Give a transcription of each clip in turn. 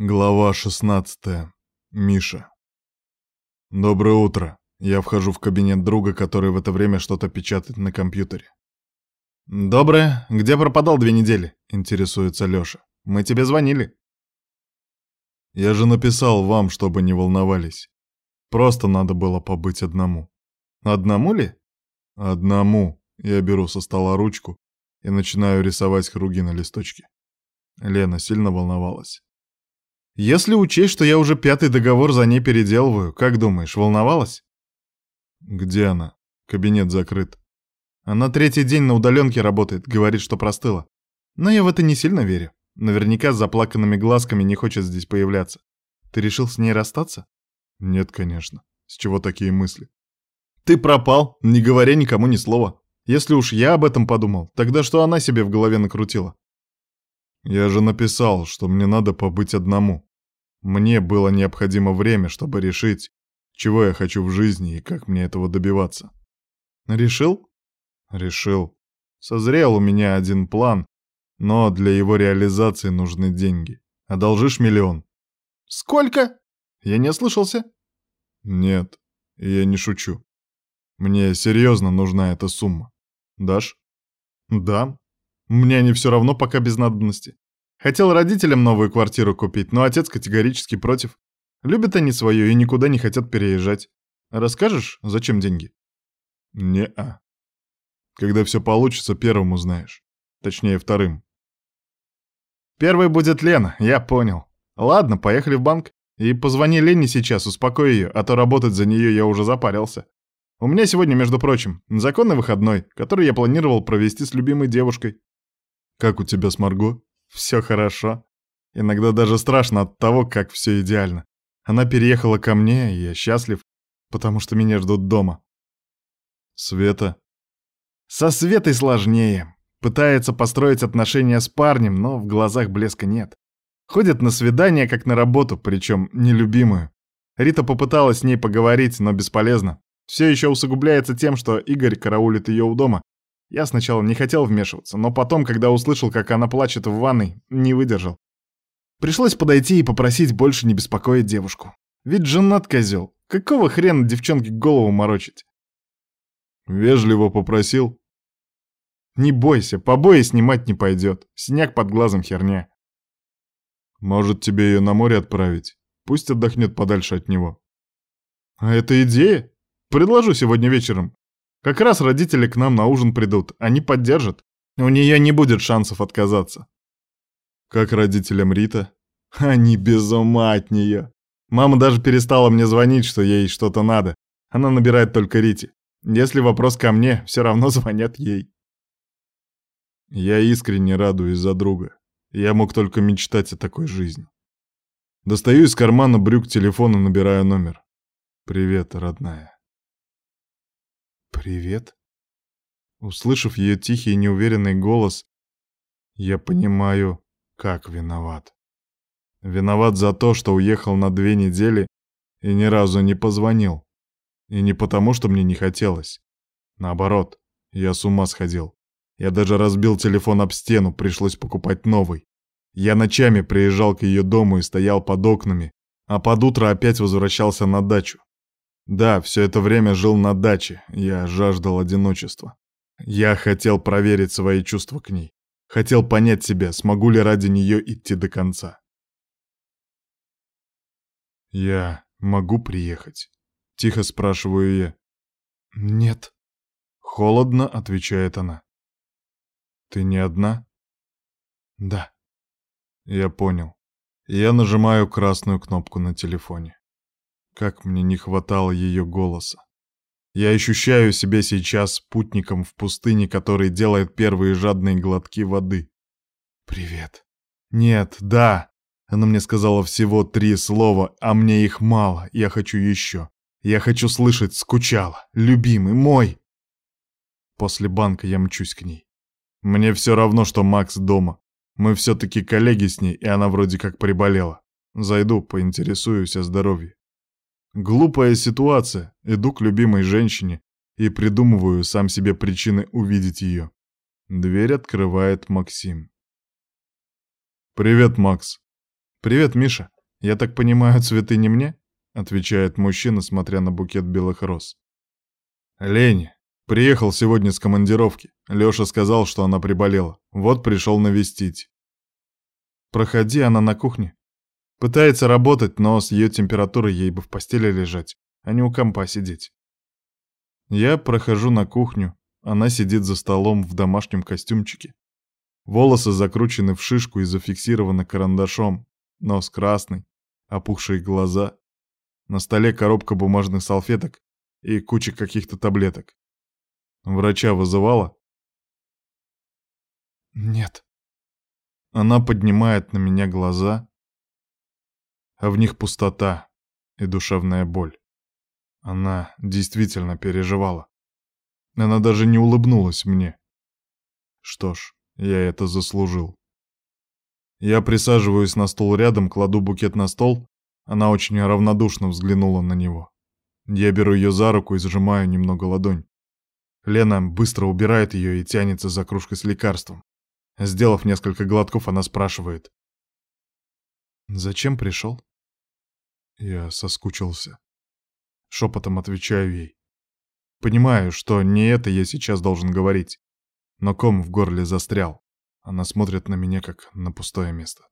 Глава 16. Миша. Доброе утро. Я вхожу в кабинет друга, который в это время что-то печатает на компьютере. Доброе. Где пропадал две недели? Интересуется Лёша. Мы тебе звонили. Я же написал вам, чтобы не волновались. Просто надо было побыть одному. Одному ли? Одному. Я беру со стола ручку и начинаю рисовать круги на листочке. Лена сильно волновалась. Если учесть, что я уже пятый договор за ней переделываю, как думаешь, волновалась? Где она? Кабинет закрыт. Она третий день на удаленке работает, говорит, что простыла. Но я в это не сильно верю. Наверняка с заплаканными глазками не хочет здесь появляться. Ты решил с ней расстаться? Нет, конечно. С чего такие мысли? Ты пропал, не говоря никому ни слова. Если уж я об этом подумал, тогда что она себе в голове накрутила? Я же написал, что мне надо побыть одному. Мне было необходимо время, чтобы решить, чего я хочу в жизни и как мне этого добиваться. Решил? Решил. Созрел у меня один план, но для его реализации нужны деньги. Одолжишь миллион? Сколько? Я не ослышался? Нет, я не шучу. Мне серьезно нужна эта сумма. Дашь? Да. Мне не все равно пока без надобности. Хотел родителям новую квартиру купить, но отец категорически против. Любят они свое и никуда не хотят переезжать. Расскажешь, зачем деньги? Не-а. Когда все получится, первым узнаешь. Точнее, вторым. Первый будет Лена, я понял. Ладно, поехали в банк. И позвони Лене сейчас, успокой ее, а то работать за нее я уже запарился. У меня сегодня, между прочим, законный выходной, который я планировал провести с любимой девушкой. Как у тебя с Марго? Все хорошо. Иногда даже страшно от того, как все идеально. Она переехала ко мне, и я счастлив, потому что меня ждут дома. Света? Со Светой сложнее. Пытается построить отношения с парнем, но в глазах блеска нет. Ходит на свидания, как на работу, причем нелюбимую. Рита попыталась с ней поговорить, но бесполезно. Все еще усугубляется тем, что Игорь караулит ее у дома, я сначала не хотел вмешиваться, но потом, когда услышал, как она плачет в ванной, не выдержал. Пришлось подойти и попросить больше не беспокоить девушку. Ведь женат козел. Какого хрена девчонке голову морочить? Вежливо попросил. Не бойся, побои снимать не пойдет. Синяк под глазом херня. Может, тебе ее на море отправить? Пусть отдохнет подальше от него. А это идея? Предложу сегодня вечером. Как раз родители к нам на ужин придут, они поддержат. У нее не будет шансов отказаться. Как родителям Рита? Они без ума от нее. Мама даже перестала мне звонить, что ей что-то надо. Она набирает только Рите. Если вопрос ко мне, все равно звонят ей. Я искренне радуюсь за друга. Я мог только мечтать о такой жизни. Достаю из кармана брюк телефон и набираю номер. «Привет, родная». «Привет». Услышав ее тихий и неуверенный голос, я понимаю, как виноват. Виноват за то, что уехал на две недели и ни разу не позвонил. И не потому, что мне не хотелось. Наоборот, я с ума сходил. Я даже разбил телефон об стену, пришлось покупать новый. Я ночами приезжал к ее дому и стоял под окнами, а под утро опять возвращался на дачу. Да, все это время жил на даче, я жаждал одиночества. Я хотел проверить свои чувства к ней. Хотел понять себя, смогу ли ради нее идти до конца. «Я могу приехать?» — тихо спрашиваю я. «Нет». Холодно, отвечает она. «Ты не одна?» «Да». Я понял. Я нажимаю красную кнопку на телефоне. Как мне не хватало ее голоса. Я ощущаю себя сейчас путником в пустыне, который делает первые жадные глотки воды. «Привет». «Нет, да». Она мне сказала всего три слова, а мне их мало, я хочу еще. Я хочу слышать «скучала», «любимый», «мой». После банка я мчусь к ней. Мне все равно, что Макс дома. Мы все-таки коллеги с ней, и она вроде как приболела. Зайду, поинтересуюсь о здоровье. Глупая ситуация. Иду к любимой женщине и придумываю сам себе причины увидеть ее. Дверь открывает Максим. «Привет, Макс». «Привет, Миша. Я так понимаю, цветы не мне?» — отвечает мужчина, смотря на букет белых роз. «Лень. Приехал сегодня с командировки. Лёша сказал, что она приболела. Вот пришел навестить». «Проходи, она на кухне. Пытается работать, но с ее температурой ей бы в постели лежать, а не у компа сидеть». Я прохожу на кухню. Она сидит за столом в домашнем костюмчике. Волосы закручены в шишку и зафиксированы карандашом. Нос красный, опухшие глаза. На столе коробка бумажных салфеток и куча каких-то таблеток. Врача вызывала? Нет. Она поднимает на меня глаза, а в них пустота и душевная боль. Она действительно переживала. Она даже не улыбнулась мне. Что ж, я это заслужил. Я присаживаюсь на стул рядом, кладу букет на стол. Она очень равнодушно взглянула на него. Я беру ее за руку и сжимаю немного ладонь. Лена быстро убирает ее и тянется за кружкой с лекарством. Сделав несколько глотков, она спрашивает. «Зачем пришел?» Я соскучился. Шепотом отвечаю ей. Понимаю, что не это я сейчас должен говорить, но ком в горле застрял. Она смотрит на меня, как на пустое место.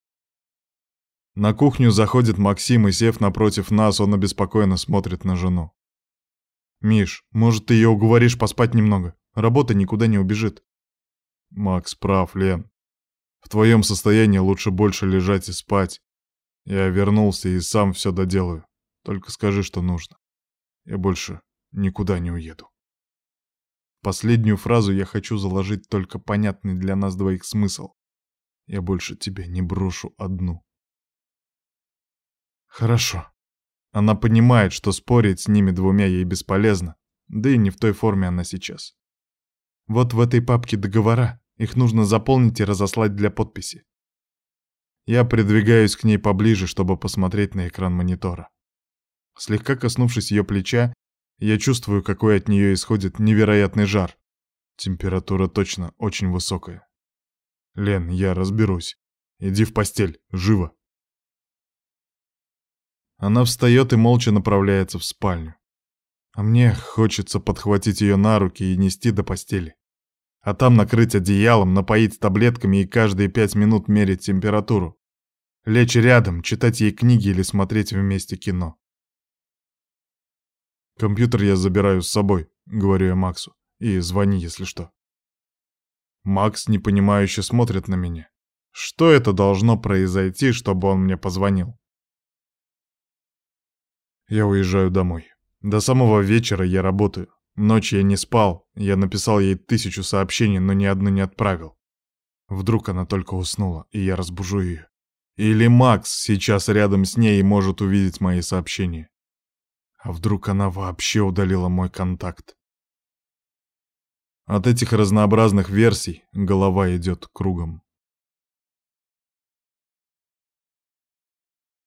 На кухню заходит Максим, и, сев напротив нас, он обеспокоенно смотрит на жену. «Миш, может, ты ее уговоришь поспать немного? Работа никуда не убежит». «Макс прав, Лен. В твоем состоянии лучше больше лежать и спать. Я вернулся и сам все доделаю. Только скажи, что нужно. Я больше никуда не уеду». Последнюю фразу я хочу заложить только понятный для нас двоих смысл. Я больше тебя не брошу одну. Хорошо. Она понимает, что спорить с ними двумя ей бесполезно, да и не в той форме она сейчас. Вот в этой папке договора, их нужно заполнить и разослать для подписи. Я придвигаюсь к ней поближе, чтобы посмотреть на экран монитора. Слегка коснувшись ее плеча, я чувствую, какой от нее исходит невероятный жар. Температура точно очень высокая. Лен, я разберусь. Иди в постель, живо. Она встает и молча направляется в спальню. А мне хочется подхватить ее на руки и нести до постели. А там накрыть одеялом, напоить таблетками и каждые пять минут мерить температуру. Лечь рядом, читать ей книги или смотреть вместе кино. «Компьютер я забираю с собой», — говорю я Максу. «И звони, если что». Макс непонимающе смотрит на меня. Что это должно произойти, чтобы он мне позвонил? Я уезжаю домой. До самого вечера я работаю. Ночь я не спал. Я написал ей тысячу сообщений, но ни одну не отправил. Вдруг она только уснула, и я разбужу ее. Или Макс сейчас рядом с ней и может увидеть мои сообщения. А вдруг она вообще удалила мой контакт? От этих разнообразных версий голова идет кругом.